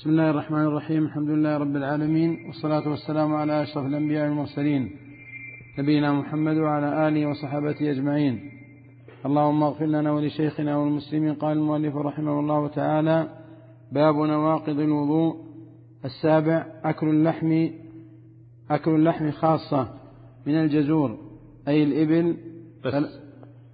بسم الله الرحمن الرحيم الحمد لله رب العالمين والصلاة والسلام على أشرف الأنبياء والمرسلين نبينا محمد وعلى آله وصحابته أجمعين اللهم اغفر لنا ولشيخنا والمسلمين قال المؤلف رحمه الله تعالى باب نواقض الوضوء السابع أكل اللحم أكل اللحم خاصة من الجزور أي الإبل بس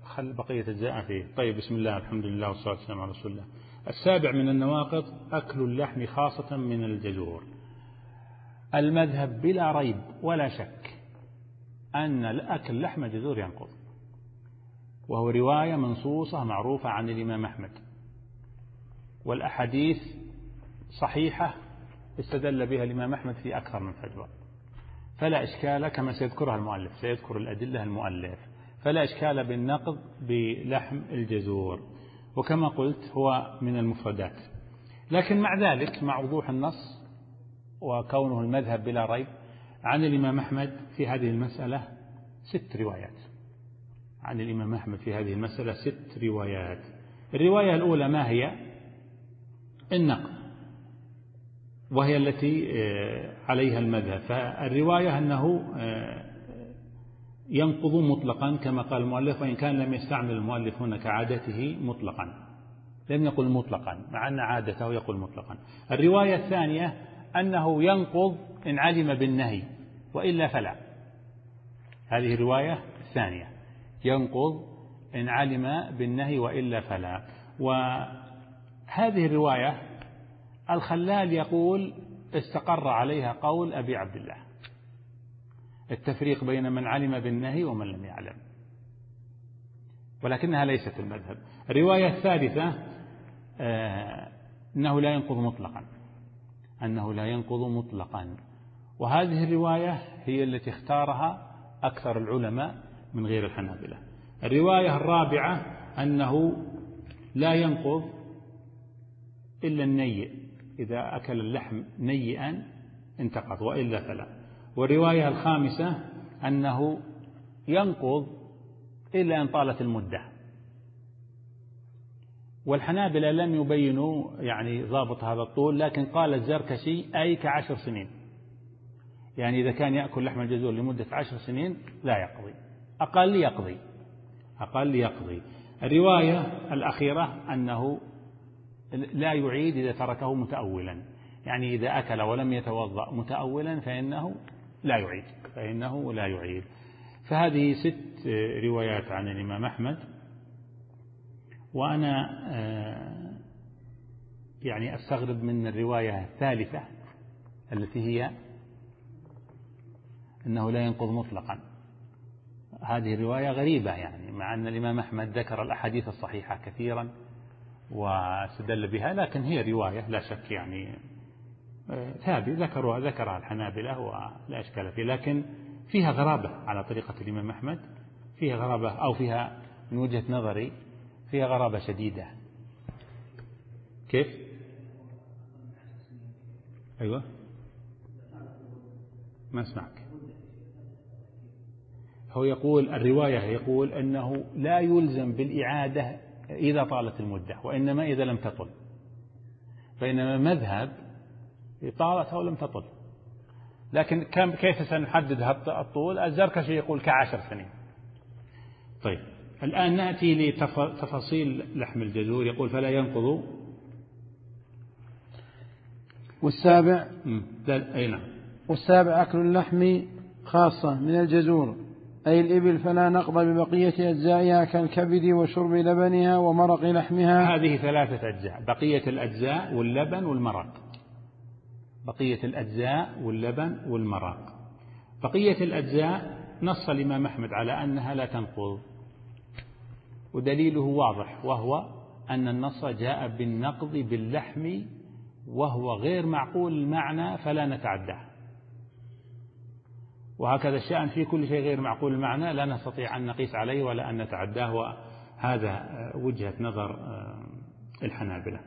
خل بقية الجاء فيه طيب بسم الله الحمد لله والصلاة والسلام على رسول الله السابع من النواقض أكل اللحم خاصة من الجزور المذهب بلا ريب ولا شك أن أكل لحم الجزور ينقض. وهو رواية منصوصة معروفة عن الإمام أحمد. والأحاديث صحيحة استدل بها الإمام أحمد في أكثر من فتوى فلا إشكال كما سيذكرها المؤلف سيذكر الأدلة المؤلف. فلا إشكال بالنقض بلحم الجزور وكما قلت هو من المفردات. لكن مع ذلك مع وضوح النص وكونه المذهب بلا ريب عن الإمام أحمد في هذه المسألة ست روايات. عن الإمام أحمد في هذه المسألة ست روايات. الرواية الأولى ما هي؟ النقد. وهي التي آه، عليها المذهب. فالرواية أنه آه، ينقض مطلقا كما قال المؤلف وإن كان لم يستعمل المؤلف هنا كعادته مطلقا. لم يقل مطلقا مع أن عادته يقول مطلقا. الرواية الثانية أنه ينقض إن علم بالنهي وإلا فلا. هذه الرواية الثانية. ينقض إن علم بالنهي وإلا فلا. وهذه الرواية الخلال يقول استقر عليها قول أبي عبد الله. التفريق بين من علم بالنهي ومن لم يعلم. ولكنها ليست المذهب. الرواية الثالثة آه، أنه لا ينقض مطلقا. أنه لا ينقض مطلقا. وهذه الرواية هي التي اختارها أكثر العلماء من غير الحنابلة. الرواية الرابعة أنه لا ينقض إلا النيء. إذا أكل اللحم نيئا انتقض وإلا فلا. والرواية الخامسة أنه ينقض إلا أن طالت المدة. والحنابلة لم يبينوا يعني ضابط هذا الطول لكن قال الزركشي أي كعشر سنين. يعني إذا كان يأكل لحم الجزور لمدة عشر سنين لا يقضي. أقل يقضي. أقل يقضي. الرواية الأخيرة أنه لا يعيد إذا تركه متأولا. يعني إذا أكل ولم يتوضأ متأولا فإنه لا يعيد فإنه لا يعيد. فهذه ست روايات عن الإمام أحمد. وأنا آه، يعني أستغرب من الرواية الثالثة التي هي أنه لا ينقض مطلقا. هذه الرواية غريبة يعني مع أن الإمام أحمد ذكر الأحاديث الصحيحة كثيرا واستدل بها لكن هي رواية لا شك يعني ثابت ذكرها ذكرها الحنابلة ولا إشكال فيه لكن فيها غرابة على طريقة الإمام أحمد فيها غرابة أو فيها من وجهة نظري فيها غرابة شديدة. كيف؟ أيوة. ما أسمعك. هو يقول الرواية يقول أنه لا يلزم بالإعادة إذا طالت المدة وإنما إذا لم تطل. بينما مذهب طالت أو لم تطل. لكن كم كيف سنحدد الطول؟ الزركشي يقول كعشر سنين. طيب الآن نأتي لتفاصيل لحم الجزور يقول فلا ينقض. والسابع؟ أي نعم. والسابع أكل اللحم خاصة من الجزور أي الإبل فلا نقض ببقية أجزائها كالكبد وشرب لبنها ومرق لحمها. هذه ثلاثة أجزاء بقية الأجزاء واللبن والمرق. بقية الأجزاء واللبن والمرق. بقية الأجزاء نص الإمام أحمد على أنها لا تنقض. ودليله واضح وهو أن النص جاء بالنقض باللحم وهو غير معقول المعنى فلا نتعداه. وهكذا الشأن في كل شيء غير معقول المعنى لا نستطيع أن نقيس عليه ولا أن نتعداه وهذا وجهة نظر آه، الحنابلة.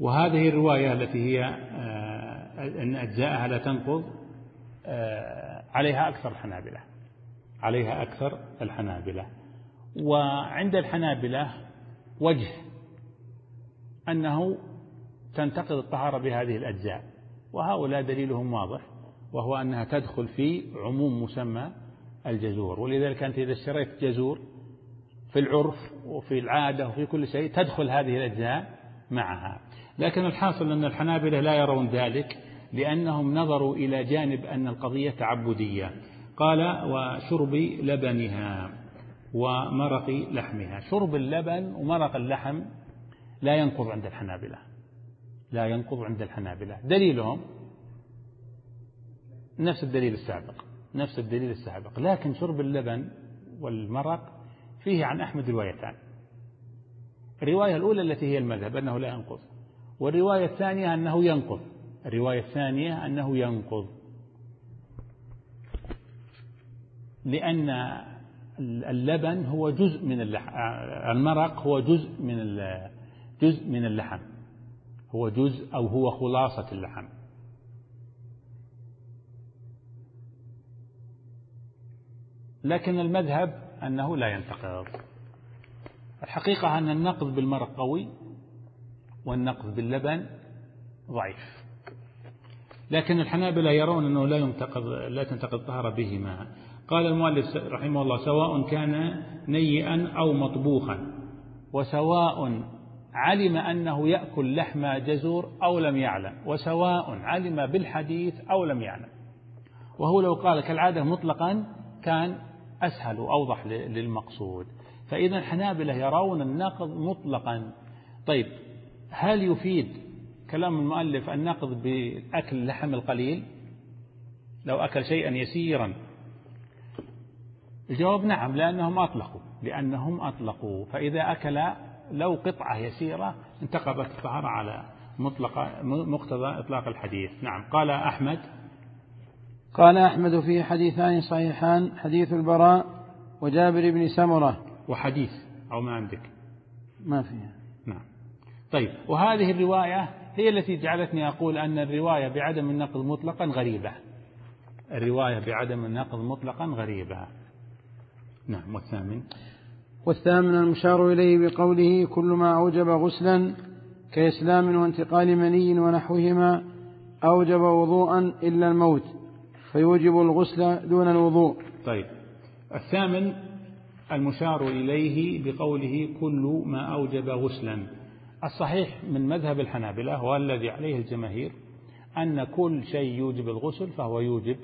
وهذه الرواية التي هي آه، أن أجزاءها لا تنقض آه، عليها أكثر الحنابلة. عليها أكثر الحنابلة. وعند الحنابلة وجه أنه تنتقض الطهارة بهذه الأجزاء. وهؤلاء دليلهم واضح وهو أنها تدخل في عموم مسمى الجزور. ولذلك أنت إذا اشتريت جزور في العرف وفي العادة وفي كل شيء تدخل هذه الأجزاء معها. لكن الحاصل أن الحنابلة لا يرون ذلك لأنهم نظروا إلى جانب أن القضية تعبدية. قال وشرب لبنها ومرق لحمها. شرب اللبن ومرق اللحم لا ينقض عند الحنابلة. لا ينقض عند الحنابلة. دليلهم؟ نفس الدليل السابق. نفس الدليل السابق. لكن شرب اللبن والمرق فيه عن أحمد روايتان. الرواية الأولى التي هي المذهب أنه لا ينقض. والرواية الثانية أنه ينقض. الرواية الثانية أنه ينقض. لأن اللبن هو جزء من اللحم المرق هو جزء من جزء من اللحم. هو جزء أو هو خلاصة اللحم. لكن المذهب أنه لا ينتقض. الحقيقة أن النقض بالمرق قوي. والنقض باللبن ضعيف. لكن الحنابلة يرون أنه لا ينتقض لا تنتقض الطهارة بهما. قال المؤلف رحمه الله سواء كان نيئا أو مطبوخا وسواء علم أنه يأكل لحم جزور أو لم يعلم وسواء علم بالحديث أو لم يعلم. وهو لو قال كالعادة مطلقا كان أسهل وأوضح للمقصود. فإذا الحنابلة يرون النقض مطلقا. طيب هل يفيد كلام المؤلف النقض بأكل اللحم القليل؟ لو أكل شيئا يسيرا. الجواب نعم لأنهم أطلقوا لأنهم أطلقوا. فإذا أكل لو قطعة يسيرة انتقضت الطهارة على مطلق مقتضى إطلاق الحديث. نعم. قال أحمد. قال أحمد في حديثان صحيحان حديث البراء وجابر بن سمرة. وحديث أو ما عندك؟ ما فيها. طيب وهذه الرواية هي التي جعلتني أقول أن الرواية بعدم النقل مطلقا غريبة. الرواية بعدم النقل مطلقا غريبة. نعم والثامن. والثامن المشار إليه بقوله كل ما أوجب غسلا كإسلام وانتقال مني ونحوهما أوجب وضوءا إلا الموت فيوجب الغسل دون الوضوء. طيب الثامن المشار إليه بقوله كل ما أوجب غسلا. الصحيح من مذهب الحنابلة والذي عليه الجماهير أن كل شيء يوجب الغسل فهو يوجب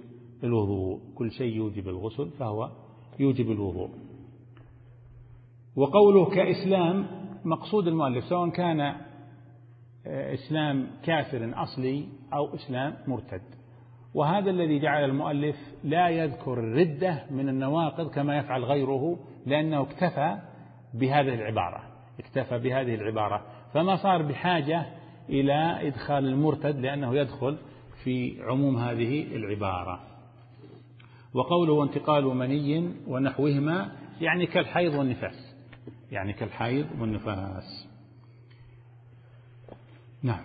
الوضوء. كل شيء يوجب الغسل فهو يوجب الوضوء. وقوله كإسلام مقصود المؤلف سواء كان آه، إسلام كافر أصلي أو إسلام مرتد. وهذا الذي جعل المؤلف لا يذكر الردة من النواقض كما يفعل غيره لأنه اكتفى بهذه العبارة اكتفى بهذه العبارة. فما صار بحاجة إلى إدخال المرتد لأنه يدخل في عموم هذه العبارة. وقوله انتقال مني ونحوهما يعني كالحيض والنفاس. يعني كالحيض والنفاس. نعم.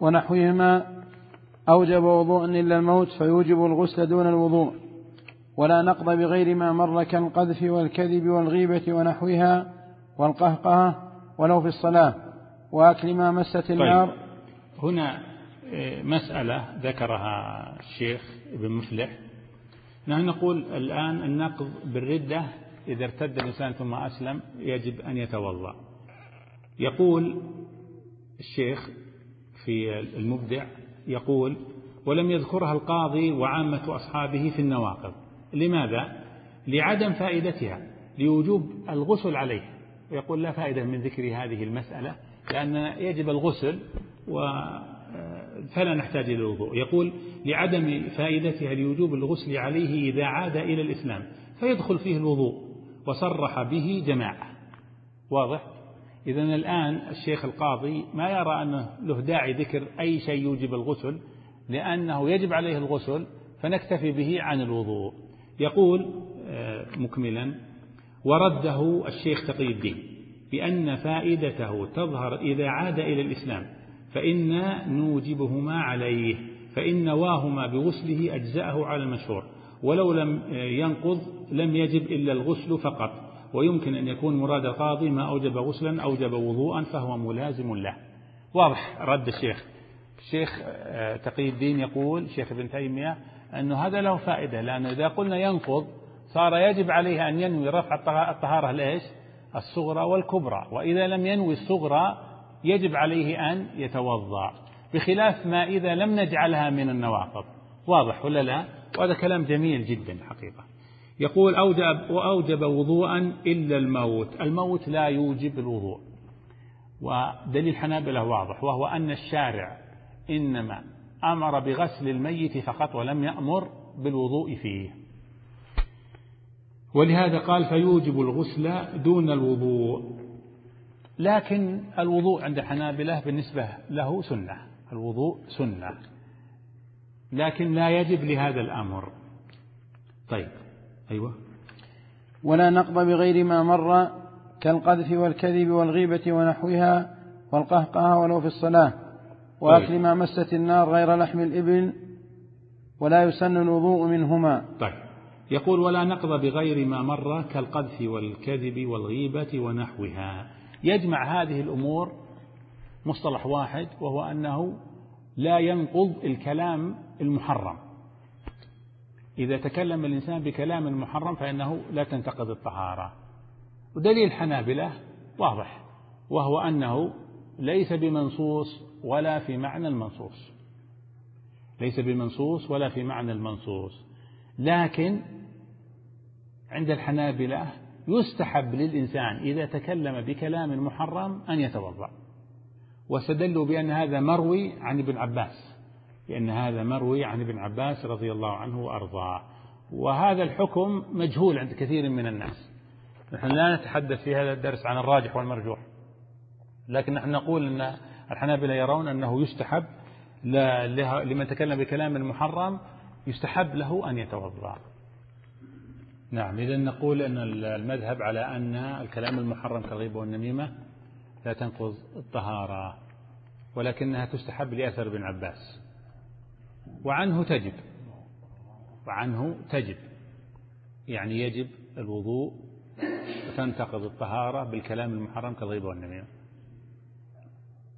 ونحوهما أوجب وضوء إلا الموت فيوجب الغسل دون الوضوء. ولا نقض بغير ما مر كالقذف والكذب والغيبة ونحوها والقهقهة ولو في الصلاة وأكل ما مست طيب. النار طيب. هنا آه، مسألة ذكرها الشيخ ابن مفلح نحن نقول الآن النقض بالردة إذا ارتد الإنسان ثم أسلم يجب أن يتوضأ يقول الشيخ في المبدع يقول ولم يذكرها القاضي وعامة أصحابه في النواقض لماذا؟ لعدم فائدتها لوجوب الغسل عليه يقول لا فائدة من ذكر هذه المسألة لأن يجب الغسل و فلا نحتاج إلى الوضوء. يقول لعدم فائدتها لوجوب الغسل عليه إذا عاد إلى الإسلام فيدخل فيه الوضوء وصرح به جماعة. واضح؟ إذا الآن الشيخ القاضي ما يرى أنه له داعي ذكر أي شيء يوجب الغسل لأنه يجب عليه الغسل فنكتفي به عن الوضوء. يقول آه، مكملا ورده الشيخ تقي الدين بأن فائدته تظهر إذا عاد إلى الإسلام فإنا نوجبهما عليه فإن نواهما بغسله أجزأه على المشهور ولو لم ينقض لم يجب إلا الغسل فقط ويمكن أن يكون مراد القاضي ما أوجب غسلا أوجب وضوءا فهو ملازم له. واضح رد الشيخ. الشيخ آه، تقي الدين يقول شيخ ابن تيمية أنه هذا له فائدة لأنه إذا قلنا ينقض صار يجب عليه أن ينوي رفع الطهارة لإيش؟ الصغرى والكبرى. وإذا لم ينوي الصغرى يجب عليه أن يتوضأ. بخلاف ما إذا لم نجعلها من النواقض واضح ولا لا؟ وهذا كلام جميل جدا حقيقة. يقول أوجب وأوجب وضوءا إلا الموت. الموت لا يوجب الوضوء. ودليل حنابلة واضح وهو أن الشارع إنما أمر بغسل الميت فقط ولم يأمر بالوضوء فيه. ولهذا قال فيوجب الغسل دون الوضوء. لكن الوضوء عند الحنابلة بالنسبة له سنة. الوضوء سنة. لكن لا يجب لهذا الأمر. طيب. أيوة. ولا نقض بغير ما مر كالقذف والكذب والغيبة ونحوها والقهقه ولو في الصلاة. وأكل طيب. ما مست النار غير لحم الإبل ولا يسن الوضوء منهما. طيب. يقول ولا نقض بغير ما مر كالقذف والكذب والغيبة ونحوها. يجمع هذه الأمور مصطلح واحد وهو أنه لا ينقض الكلام المحرم. إذا تكلم الإنسان بكلام محرم فإنه لا تنتقض الطهارة. ودليل الحنابلة واضح وهو أنه ليس بمنصوص ولا في معنى المنصوص. ليس بمنصوص ولا في معنى المنصوص. لكن عند الحنابلة يستحب للإنسان إذا تكلم بكلام محرم أن يتوضأ. واستدلوا بأن هذا مروي عن ابن عباس لأن هذا مروي عن ابن عباس رضي الله عنه وأرضاه. وهذا الحكم مجهول عند كثير من الناس. نحن لا نتحدث في هذا الدرس عن الراجح والمرجوح. لكن نحن نقول أن الحنابلة يرون أنه يستحب لمن تكلم بكلام محرم يستحب له أن يتوضأ. نعم إذا نقول أن المذهب على أن الكلام المحرم كالغيبة والنميمة لا تنقض الطهارة ولكنها تستحب لأثر ابن عباس. وعنه تجب وعنه تجب يعني يجب الوضوء وتنتقض الطهارة بالكلام المحرم كالغيبة والنميمة.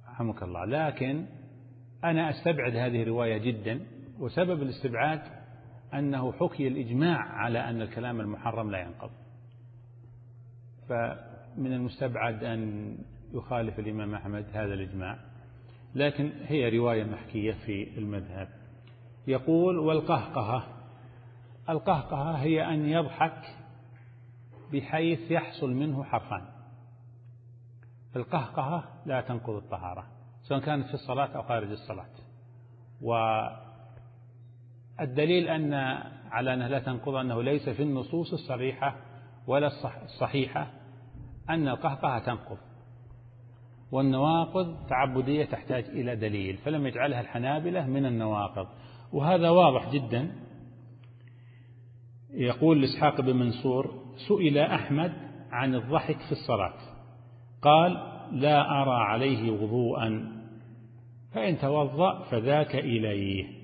رحمك الله. لكن أنا أستبعد هذه الرواية جدا وسبب الاستبعاد أنه حكي الإجماع على أن الكلام المحرم لا ينقض. فمن المستبعد أن يخالف الإمام أحمد هذا الإجماع. لكن هي رواية محكية في المذهب. يقول والقهقهة. القهقهة هي أن يضحك بحيث يحصل منه حرفان. القهقهة لا تنقض الطهارة سواء كانت في الصلاة أو خارج الصلاة. والدليل أن على أنها لا تنقض أنه ليس في النصوص الصريحة ولا الصحيحة أن القهقهة تنقض والنواقض تعبدية تحتاج إلى دليل فلم يجعلها الحنابلة من النواقض. وهذا واضح جدا. يقول إسحاق بن منصور سئل أحمد عن الضحك في الصلاة. قال لا أرى عليه وضوءا فإن توضأ فذاك إليه.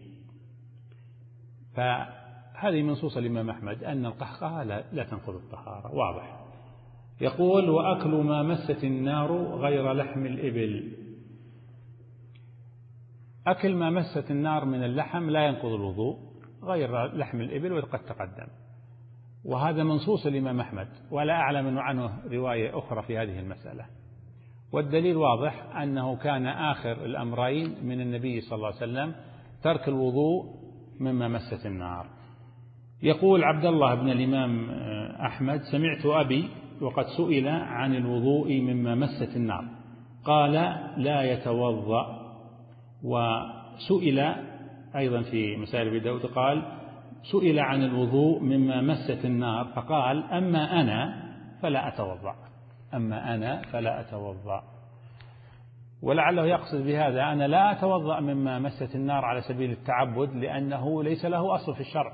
فهذه منصوصة الإمام أحمد أن القهقه لا, لا تنقض الطهارة واضح. يقول وأكل ما مست النار غير لحم الإبل. أكل ما مست النار من اللحم لا ينقض الوضوء غير لحم الإبل وقد تقدم. وهذا منصوص الإمام أحمد ولا أعلم عنه رواية أخرى في هذه المسألة. والدليل واضح أنه كان آخر الأمرين من النبي صلى الله عليه وسلم ترك الوضوء مما مست النار. يقول عبد الله بن الإمام أحمد سمعت أبي وقد سئل عن الوضوء مما مست النار. قال لا يتوضأ. وسئل أيضا في مسائل أبي داود قال سئل عن الوضوء مما مست النار فقال أما أنا فلا أتوضأ. أما أنا فلا أتوضأ. ولعله يقصد بهذا أنا لا أتوضأ مما مست النار على سبيل التعبد لأنه ليس له أصل في الشرع.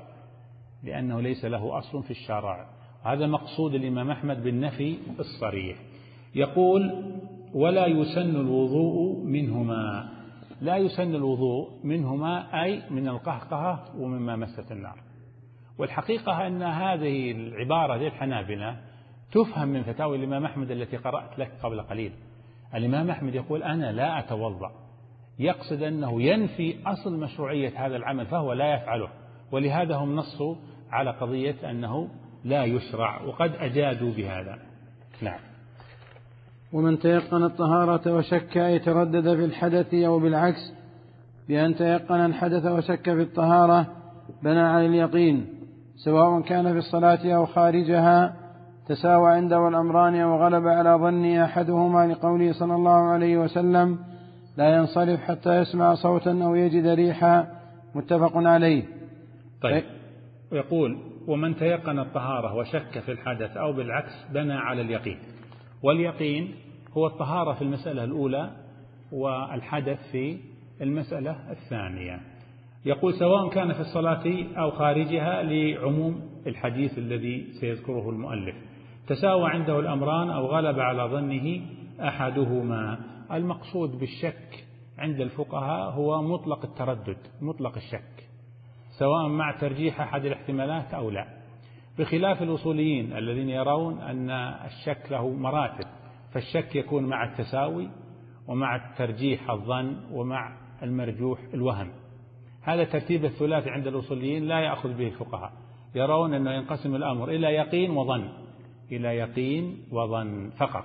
لأنه ليس له أصل في الشرع. هذا مقصود الإمام أحمد بالنفي الصريح. يقول ولا يسن الوضوء منهما. لا يسن الوضوء منهما أي من القهقهة ومما مست النار. والحقيقة أن هذه العبارة للحنابلة تفهم من فتاوي الإمام أحمد التي قرأت لك قبل قليل. الإمام أحمد يقول أنا لا أتوضأ. يقصد أنه ينفي أصل مشروعية هذا العمل فهو لا يفعله. ولهذا هم نصوا على قضية أنه لا يشرع وقد أجادوا بهذا. نعم. ومن تيقن الطهارة وشك يتردد في الحدث أو بالعكس بأن تيقن الحدث وشك في الطهارة بنى على اليقين سواء كان في الصلاة أو خارجها تساوى عنده الأمران أو غلب على ظن أحدهما لقوله صلى الله عليه وسلم لا ينصرف حتى يسمع صوتا أو يجد ريحا متفق عليه. طيب. يقول ومن تيقن الطهارة وشك في الحدث أو بالعكس بنى على اليقين. واليقين هو الطهارة في المسألة الأولى والحدث في المسألة الثانية. يقول سواء كان في الصلاة أو خارجها لعموم الحديث الذي سيذكره المؤلف. تساوى عنده الأمران أو غلب على ظنه أحدهما. المقصود بالشك عند الفقهاء هو مطلق التردد مطلق الشك سواء مع ترجيح أحد الاحتمالات أو لا. بخلاف الأصوليين الذين يرون أن الشك له مراتب فالشك يكون مع التساوي ومع الترجيح الظن ومع المرجوح الوهم. هذا ترتيب الثلاثي عند الأصوليين لا يأخذ به الفقهاء. يرون أنه ينقسم الأمر إلى يقين وظن. إلى يقين وظن فقط.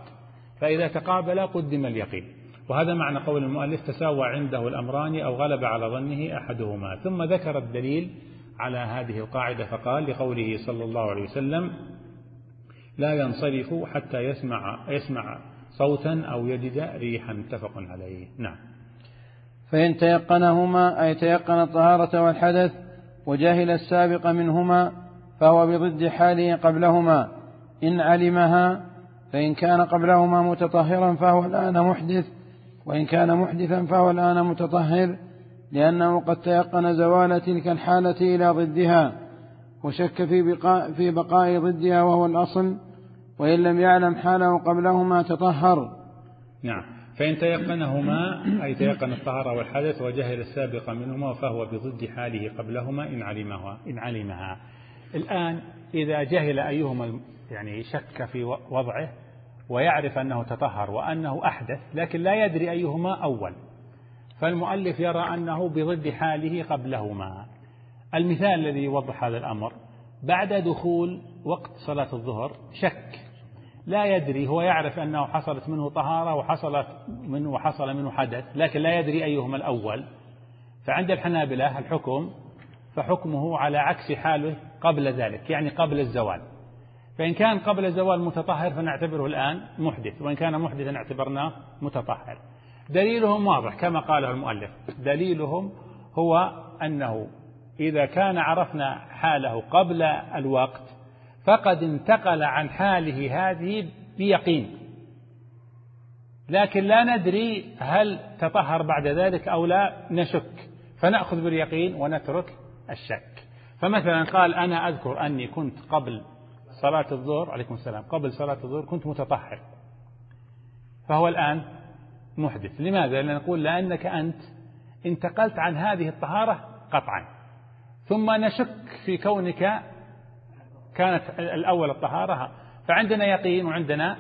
فإذا تقابل قدم اليقين. وهذا معنى قول المؤلف تساوى عنده الأمران أو غلب على ظنه أحدهما. ثم ذكر الدليل على هذه القاعدة فقال لقوله صلى الله عليه وسلم لا ينصرف حتى يسمع يسمع صوتا أو يجد ريحا. متفق عليه. نعم. فإن تيقنهما أي تيقن الطهارة والحدث وجهل السابق منهما فهو بضد حاله قبلهما. إن علمها فإن كان قبلهما متطهرا فهو الآن محدث وإن كان محدثا فهو الآن متطهر لأنه قد تيقن زوال تلك الحالة إلى ضدها وشك في بقاء, في بقاء ضدها وهو الأصل وإن لم يعلم حاله قبلهما تطهر. نعم. فإن تيقنهما أي تيقن الطهارة والحدث وجهل السابق منهما فهو بضد حاله قبلهما إن علمها إن علمها. الآن إذا جهل أيهما يعني شك في وضعه ويعرف أنه تطهر وأنه أحدث لكن لا يدري أيهما أول. فالمؤلف يرى أنه بضد حاله قبلهما. المثال الذي يوضح هذا الأمر بعد دخول وقت صلاة الظهر شك. لا يدري هو يعرف أنه حصلت منه طهارة وحصلت منه وحصل منه حدث لكن لا يدري أيهما الأول. فعند الحنابلة الحكم فحكمه على عكس حاله قبل ذلك يعني قبل الزوال. فإن كان قبل الزوال متطهر فنعتبره الآن محدث وإن كان محدثا اعتبرناه متطهر. دليلهم واضح كما قاله المؤلف. دليلهم هو أنه إذا كان عرفنا حاله قبل الوقت فقد انتقل عن حاله هذه بيقين. لكن لا ندري هل تطهر بعد ذلك أو لا نشك. فنأخذ باليقين ونترك الشك. فمثلا قال أنا أذكر أني كنت قبل صلاة الظهر عليكم السلام قبل صلاة الظهر كنت متطهر. فهو الآن محدث. لماذا؟ لأن نقول لأنك أنت انتقلت عن هذه الطهارة قطعا. ثم نشك في كونك كانت الأول الطهارة فعندنا يقين وعندنا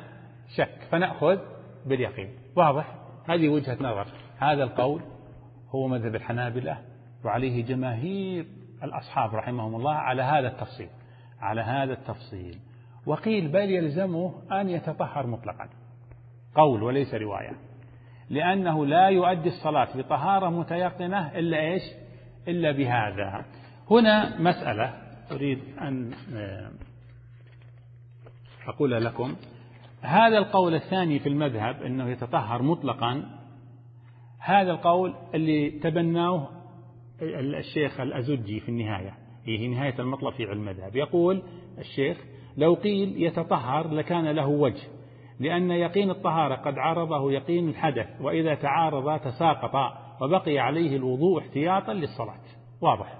شك فنأخذ باليقين. واضح؟ هذه وجهة نظر. هذا القول هو مذهب الحنابلة وعليه جماهير الأصحاب رحمهم الله على هذا التفصيل. على هذا التفصيل. وقيل بل يلزمه أن يتطهر مطلقا. قول وليس رواية. لأنه لا يؤدي الصلاة بطهارة متيقنة إلا إيش؟ إلا بهذا. هنا مسألة أريد أن آه، أقول لكم. هذا القول الثاني في المذهب أنه يتطهر مطلقا. هذا القول اللي تبناه الشيخ الأزجي في النهاية. هي نهاية المطلب في علم المذهب. يقول الشيخ لو قيل يتطهر لكان له وجه لأن يقين الطهارة قد عارضه يقين الحدث وإذا تعارضا تساقطا وبقي عليه الوضوء احتياطا للصلاة. واضح.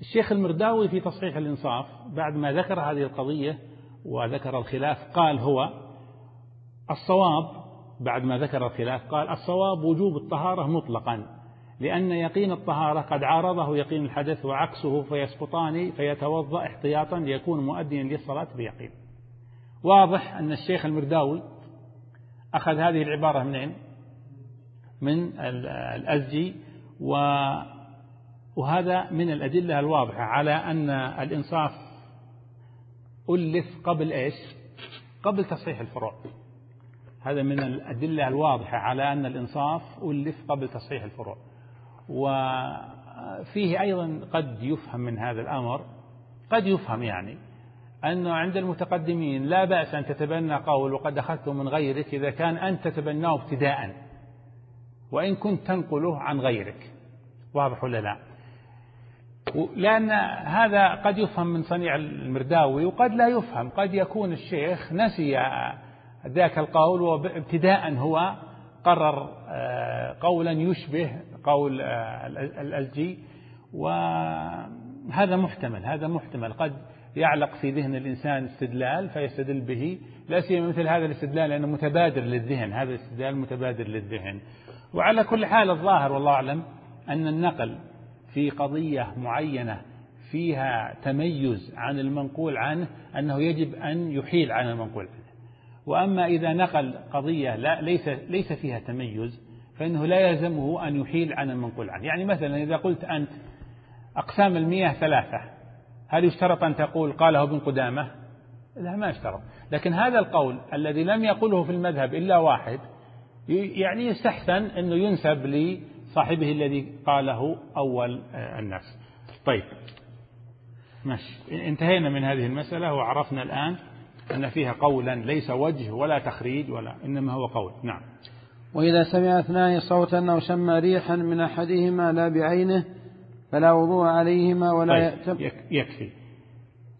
الشيخ المرداوي في تصحيح الإنصاف بعد ما ذكر هذه القضية وذكر الخلاف قال هو الصواب بعد ما ذكر الخلاف قال الصواب وجوب الطهارة مطلقا. لأن يقين الطهارة قد عارضه يقين الحدث وعكسه فيسقطان فيتوضأ احتياطا ليكون مؤديا للصلاة بيقين. واضح أن الشيخ المرداوي أخذ هذه العبارة منين من الأزجي وهذا من الأدلة الواضحة على أن الإنصاف ألف قبل إيش؟ قبل تصحيح الفروع. هذا من الأدلة الواضحة على أن الإنصاف ألف قبل تصحيح الفروع. وفيه أيضا قد يفهم من هذا الأمر قد يفهم يعني أنه عند المتقدمين لا بأس أن تتبنى قول وقد أخذته من غيرك إذا كان أنت تتبناه ابتداء وإن كنت تنقله عن غيرك. واضح ولا لا؟ لأن هذا قد يفهم من صنيع المرداوي وقد لا يفهم قد يكون الشيخ نسي ذاك القول وابتداء هو قرر آه، قولا يشبه قول آه، الألجي وهذا محتمل هذا محتمل. قد يعلق في ذهن الإنسان استدلال فيستدل به لا سيما مثل هذا الاستدلال لأنه متبادر للذهن هذا الاستدلال متبادر للذهن. وعلى كل حال الظاهر والله أعلم أن النقل في قضية معينة فيها تميز عن المنقول عنه أنه يجب أن يحيل عن المنقول. عنه وأما إذا نقل قضية لا ليس ليس فيها تميز فإنه لا يلزمه أن يحيل عن المنقول عنه. يعني مثلا إذا قلت أنت أقسام المياه ثلاثة هل يشترط أن تقول قاله ابن قدامة؟ لا ما يشترط. لكن هذا القول الذي لم يقله في المذهب إلا واحد يعني يستحسن أنه ينسب لصاحبه الذي قاله أول آه، الناس. طيب. ماشي. انتهينا من هذه المسألة وعرفنا الآن أن فيها قولا ليس وجه ولا تخريج ولا إنما هو قول. نعم. وإذا سمع اثنان صوتا أو شم ريحا من أحدهما لا بعينه فلا وضوء عليهما ولا طيب يأتم يكفي.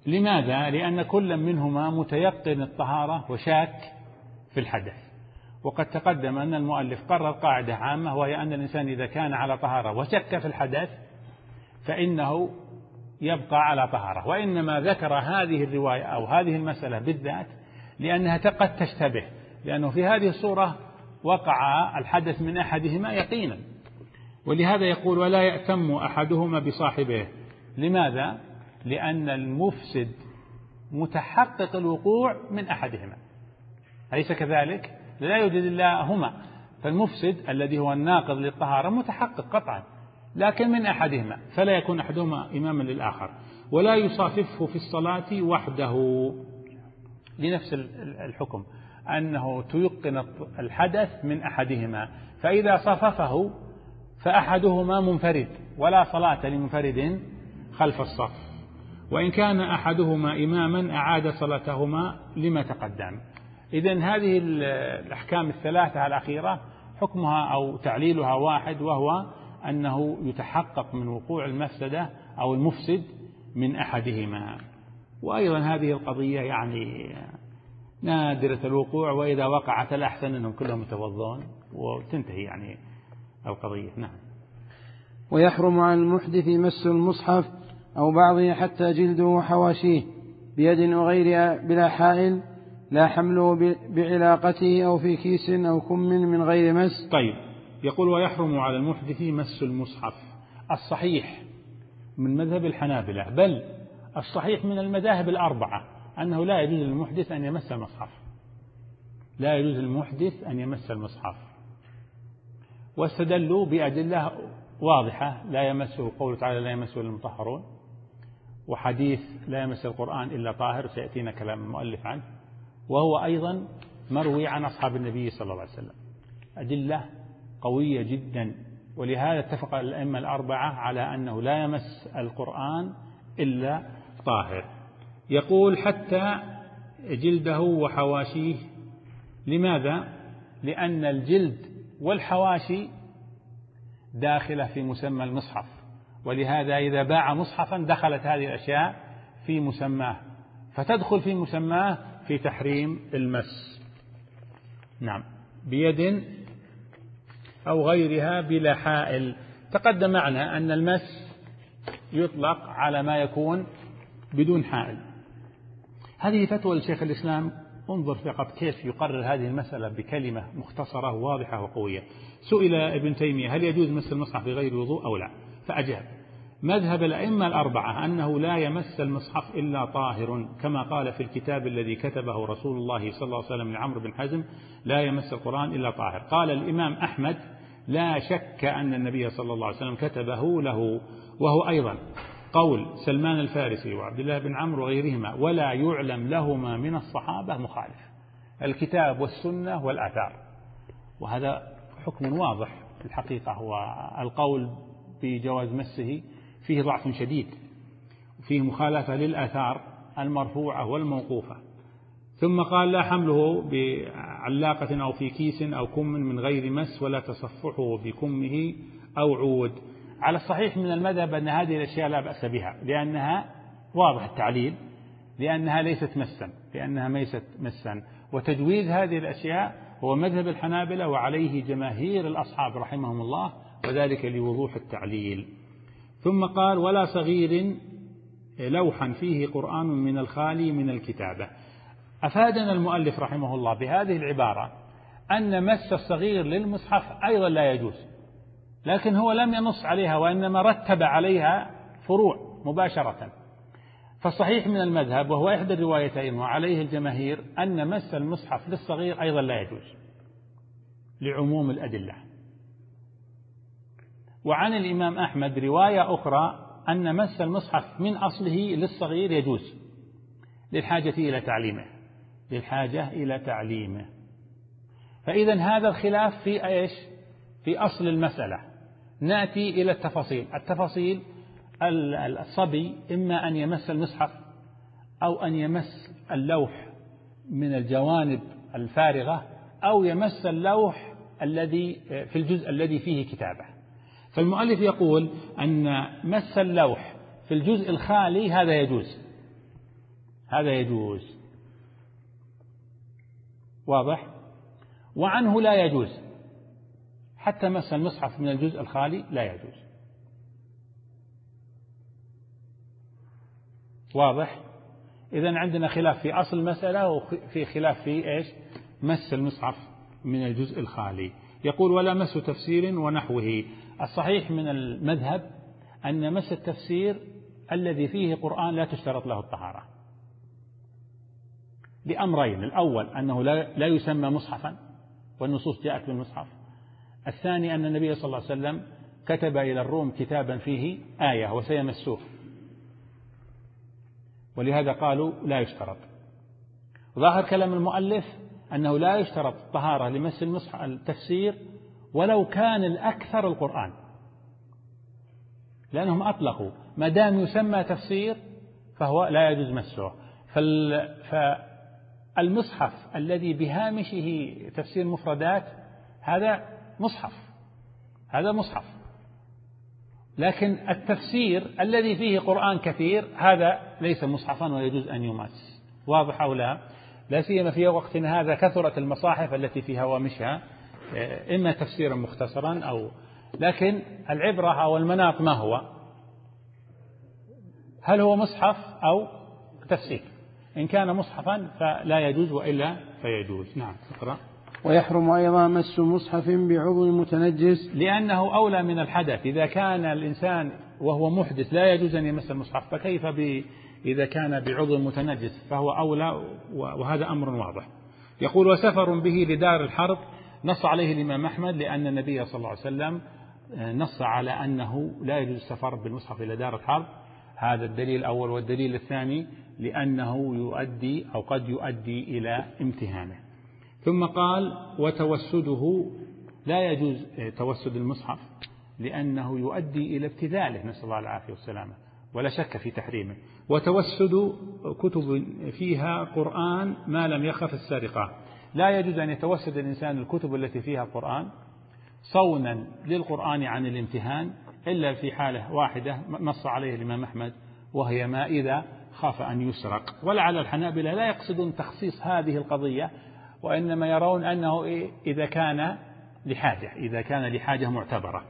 لماذا؟ لأن كل منهما متيقن الطهارة وشاك في الحدث. وقد تقدم أن المؤلف قرر قاعدة عامة وهي أن الإنسان إذا كان على طهارة وشك في الحدث فإنه يبقى على طهارة. وإنما ذكر هذه الرواية أو هذه المسألة بالذات لأنها قد تشتبه لأنه في هذه الصورة وقع الحدث من أحدهما يقينا. ولهذا يقول ولا يأتم أحدهما بصاحبه. لماذا؟ لأن المفسد متحقق الوقوع من أحدهما. أليس كذلك؟ لا يوجد إلا هما. فالمفسد الذي هو الناقض للطهارة متحقق قطعا لكن من أحدهما فلا يكون أحدهما إماما للآخر. ولا يصاففه في الصلاة وحده. لنفس الحكم. أنه تيقن الحدث من أحدهما فإذا صففه فأحدهما منفرد ولا صلاة لمنفرد خلف الصف. وإن كان أحدهما إماما أعاد صلاتهما لما تقدم. إذا هذه الأحكام الثلاثة الأخيرة حكمها أو تعليلها واحد وهو أنه يتحقق من وقوع المفسدة أو المفسد من أحدهما. وأيضا هذه القضية يعني نادرة الوقوع وإذا وقعت الأحسن أنهم كلهم يتوضون وتنتهي يعني القضية. نعم. ويحرم على المحدث مس المصحف أو بعضه حتى جلده وحواشيه بيد وغيرها بلا حائل لا حمله بعلاقته أو في كيس أو كم من غير مس. طيب. يقول ويحرم على المحدث مس المصحف. الصحيح من مذهب الحنابلة بل الصحيح من المذاهب الأربعة. أنه لا يجوز للمحدث أن يمس المصحف. لا يجوز للمحدث أن يمس المصحف. واستدلوا بأدلة واضحة. لا يمسه قوله تعالى لا يمسه المطهرون. وحديث لا يمس القرآن إلا طاهر سيأتينا كلام المؤلف عنه. وهو أيضا مروي عن أصحاب النبي صلى الله عليه وسلم. أدلة قوية جدا. ولهذا اتفق الأئمة الأربعة على أنه لا يمس القرآن إلا طاهر. يقول حتى جلده وحواشيه. لماذا؟ لأن الجلد والحواشي داخلة في مسمى المصحف ولهذا إذا باع مصحفا دخلت هذه الأشياء في مسماه فتدخل في مسماه في تحريم المس. نعم. بيد أو غيرها بلا حائل. تقدم معنا أن المس يطلق على ما يكون بدون حائل. هذه فتوى لشيخ الإسلام. انظر فقط كيف يقرر هذه المسألة بكلمة مختصرة واضحة وقوية. سئل ابن تيمية هل يجوز مس المصحف بغير وضوء أو لا؟ فأجاب مذهب الأئمة الأربعة أنه لا يمس المصحف إلا طاهر كما قال في الكتاب الذي كتبه رسول الله صلى الله عليه وسلم لعمرو بن حزم لا يمس القرآن إلا طاهر. قال الإمام أحمد لا شك أن النبي صلى الله عليه وسلم كتبه له وهو أيضا. قول سلمان الفارسي وعبد الله بن عمرو وغيرهما ولا يعلم لهما من الصحابة مخالف. الكتاب والسنة والآثار. وهذا حكم واضح في الحقيقة. هو القول بجواز مسه فيه ضعف شديد. وفيه مخالفة للآثار المرفوعة والموقوفة. ثم قال لا حمله بعلاقة أو في كيس أو كم من غير مس ولا تصفحه بكمه أو عود. على الصحيح من المذهب أن هذه الأشياء لا بأس بها لأنها واضح التعليل لأنها ليست مسا لأنها ليست مسا. وتجويز هذه الأشياء هو مذهب الحنابلة وعليه جماهير الأصحاب رحمهم الله وذلك لوضوح التعليل. ثم قال ولا صغير لوحا فيه قرآن من الخالي من الكتابة. أفادنا المؤلف رحمه الله بهذه العبارة أن مس الصغير للمصحف أيضا لا يجوز. لكن هو لم ينص عليها وإنما رتب عليها فروع مباشرة. فالصحيح من المذهب وهو إحدى الروايتين وعليه الجماهير أن مس المصحف للصغير أيضا لا يجوز لعموم الأدلة. وعن الإمام أحمد رواية أخرى أن مس المصحف من أصله للصغير يجوز للحاجة إلى تعليمه للحاجة إلى تعليمه. فإذا هذا الخلاف في إيش؟ في أصل المسألة. نأتي إلى التفاصيل. التفاصيل الصبي إما أن يمس المصحف أو أن يمس اللوح من الجوانب الفارغة أو يمس اللوح الذي في الجزء الذي فيه كتابة. فالمؤلف يقول أن مس اللوح في الجزء الخالي هذا يجوز. هذا يجوز. واضح؟ وعنه لا يجوز. حتى مس المصحف من الجزء الخالي لا يجوز. واضح؟ إذا عندنا خلاف في أصل المسألة وفي خلاف في إيش؟ مس المصحف من الجزء الخالي. يقول ولا مس تفسير ونحوه. الصحيح من المذهب أن مس التفسير الذي فيه قرآن لا تشترط له الطهارة. لأمرين. الأول أنه لا يسمى مصحفا والنصوص جاءت بالمصحف. الثاني أن النبي صلى الله عليه وسلم كتب إلى الروم كتابا فيه آية وسيمسوه. ولهذا قالوا لا يشترط. ظاهر كلام المؤلف أنه لا يشترط طهارة لمس المصحف التفسير ولو كان الأكثر القرآن. لأنهم أطلقوا. ما دام يسمى تفسير فهو لا يجوز مسه. فالمصحف الذي بهامشه تفسير مفردات هذا مصحف. هذا مصحف. لكن التفسير الذي فيه قرآن كثير هذا ليس مصحفا ويجوز أن يمس واضح أو لا؟ لا سيما في وقتنا هذا كثرت المصاحف التي في هوامشها إما تفسيرا مختصرا أو لكن العبرة أو المناط ما هو؟ هل هو مصحف أو تفسير؟ إن كان مصحفا فلا يجوز وإلا فيجوز. نعم اقرأ. ويحرم أيضا مس مصحف بعضو متنجس. لأنه أولى من الحدث. إذا كان الإنسان وهو محدث لا يجوز أن يمس المصحف فكيف ب إذا كان بعضو متنجس؟ فهو أولى وهذا أمر واضح. يقول وسفر به لدار الحرب. نص عليه الإمام أحمد لأن النبي صلى الله عليه وسلم نص على أنه لا يجوز السفر بالمصحف إلى دار الحرب. هذا الدليل الأول. والدليل الثاني لأنه يؤدي أو قد يؤدي إلى امتهانه. ثم قال وتوسده لا يجوز توسد المصحف لأنه يؤدي إلى ابتذاله نسأل الله العافية والسلامة ولا شك في تحريمه. وتوسد كتب فيها قرآن ما لم يخف السرقة. لا يجوز أن يتوسد الإنسان الكتب التي فيها قرآن صونا للقرآن عن الامتهان إلا في حالة واحدة نص عليه الإمام أحمد وهي ما إذا خاف أن يسرق. ولعل الحنابلة لا يقصدون تخصيص هذه القضية وإنما يرون أنه إذا كان لحاجة إذا كان لحاجة معتبرة.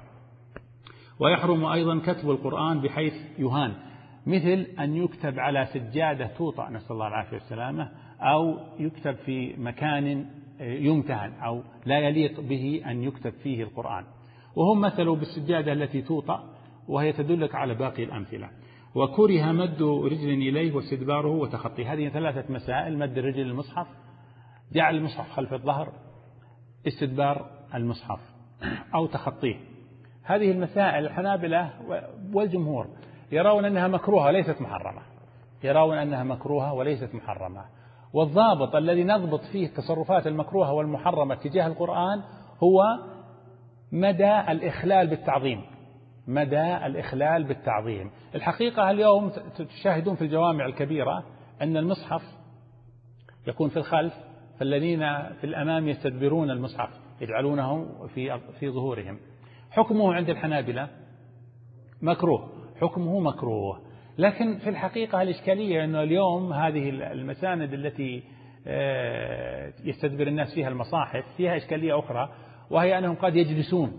ويحرم أيضا كتب القرآن بحيث يهان. مثل أن يكتب على سجادة توطأ نسأل الله العافية والسلامة أو يكتب في مكان يمتهن أو لا يليق به أن يكتب فيه القرآن. وهم مثلوا بالسجادة التي توطأ وهي تدلك على باقي الأمثلة. وكره مد رجل إليه واستدباره وتخطيه هذه ثلاثة مسائل مد الرجل للمصحف جعل المصحف خلف الظهر استدبار المصحف أو تخطيه. هذه المسائل الحنابلة والجمهور يرون أنها مكروهة ليست محرمة. يرون أنها مكروهة وليست محرمة. والضابط الذي نضبط فيه التصرفات المكروهة والمحرمة تجاه القرآن هو مدى الإخلال بالتعظيم. مدى الإخلال بالتعظيم. الحقيقة اليوم تشاهدون في الجوامع الكبيرة أن المصحف يكون في الخلف فالذين في الأمام يستدبرون المصحف يجعلونه في في ظهورهم. حكمه عند الحنابلة مكروه حكمه مكروه. لكن في الحقيقة الإشكالية أنه اليوم هذه المساند التي آه، يستدبر الناس فيها المصاحف فيها إشكالية أخرى وهي أنهم قد يجلسون.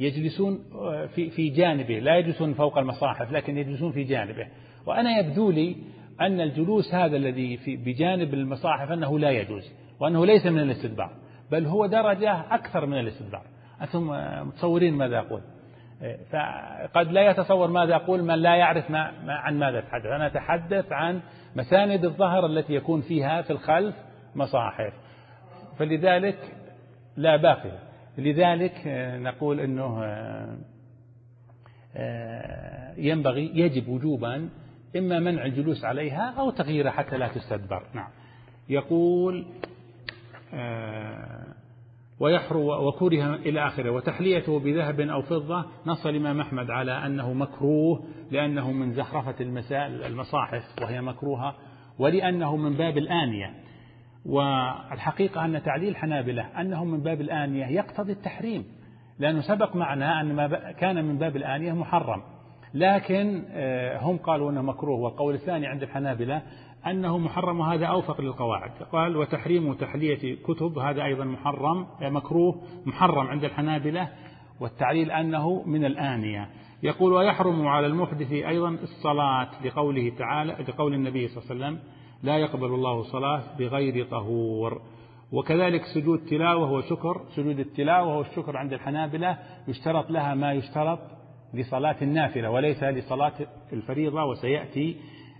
يجلسون آه، في في جانبه. لا يجلسون فوق المصاحف لكن يجلسون في جانبه. وأنا يبدو لي أن الجلوس هذا الذي في بجانب المصاحف أنه لا يجوز وأنه ليس من الاستدبار بل هو درجة أكثر من الاستدبار. أنتم متصورين ماذا أقول؟ فقد لا يتصور ماذا أقول من لا يعرف ما عن ماذا أتحدث. أنا أتحدث عن مساند الظهر التي يكون فيها في الخلف مصاحف. فلذلك لا باقي. لذلك نقول أنه ينبغي يجب وجوبا إما منع الجلوس عليها أو تغييرها حتى لا تستدبر. نعم. يقول ويحرو وكره إلى آخره وتحليته بذهب أو فضة نص الإمام أحمد على أنه مكروه لأنه من زخرفة المسائل المصاحف وهي مكروهة ولأنه من باب الآنية. والحقيقة أن تعليل حنابلة أنه من باب الآنية يقتضي التحريم لأنه سبق معنا أن ما كان من باب الآنية محرم. لكن آه، هم قالوا أنه مكروه. والقول الثاني عند الحنابلة أنه محرم وهذا أوفق للقواعد. قال وتحريم تحلية كتب هذا أيضا محرم مكروه محرم عند الحنابلة والتعليل أنه من الآنية. يقول ويحرم على المحدث أيضا الصلاة لقوله تعالى لقول النبي صلى الله عليه وسلم لا يقبل الله صلاة بغير طهور. وكذلك سجود تلاوة وشكر. سجود التلاوة والشكر عند الحنابلة يشترط لها ما يشترط لصلاة النافلة وليس لصلاة الفريضة وسيأتي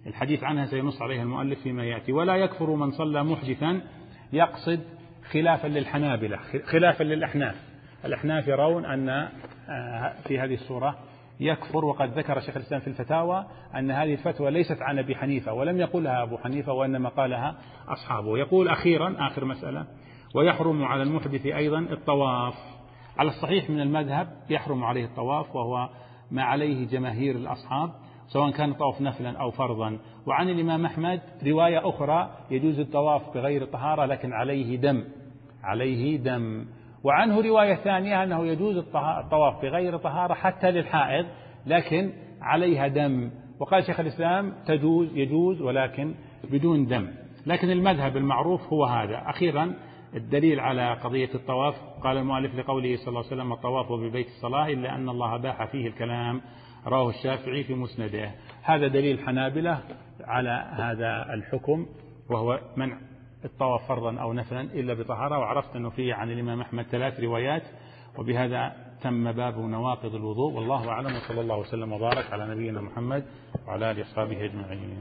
الحديث عنها سينص عليها المؤلف فيما يأتي. ولا يكفر من صلى محدثا يقصد خلافا للحنابلة خلافا للأحناف. الأحناف يرون أن آه، في هذه الصورة يكفر وقد ذكر شيخ الإسلام في الفتاوى أن هذه الفتوى ليست عن أبي حنيفة ولم يقلها أبو حنيفة وإنما قالها أصحابه. يقول أخيرا آخر مسألة ويحرم على المحدث أيضا الطواف. على الصحيح من المذهب يحرم عليه الطواف وهو ما عليه جماهير الأصحاب سواء كان الطواف نفلا أو فرضا. وعن الإمام أحمد رواية أخرى يجوز الطواف بغير طهارة لكن عليه دم عليه دم. وعنه رواية ثانية أنه يجوز الطواف بغير طهارة حتى للحائض لكن عليها دم. وقال شيخ الإسلام تجوز يجوز ولكن بدون دم. لكن المذهب المعروف هو هذا. أخيرا الدليل على قضية الطواف قال المؤلف لقوله صلى الله عليه وسلم الطواف ببيت الصلاة إلا أن الله باح فيه الكلام رواه الشافعي في مسنده. هذا دليل حنابلة على هذا الحكم وهو منع الطواف فرضا أو نفلا إلا بطهارة وعرفت أنه فيه عن الإمام أحمد ثلاث روايات وبهذا تم باب نواقض الوضوء والله أعلم وصلى الله وسلم وبارك على نبينا محمد وعلى آله وأصحابه أجمعين.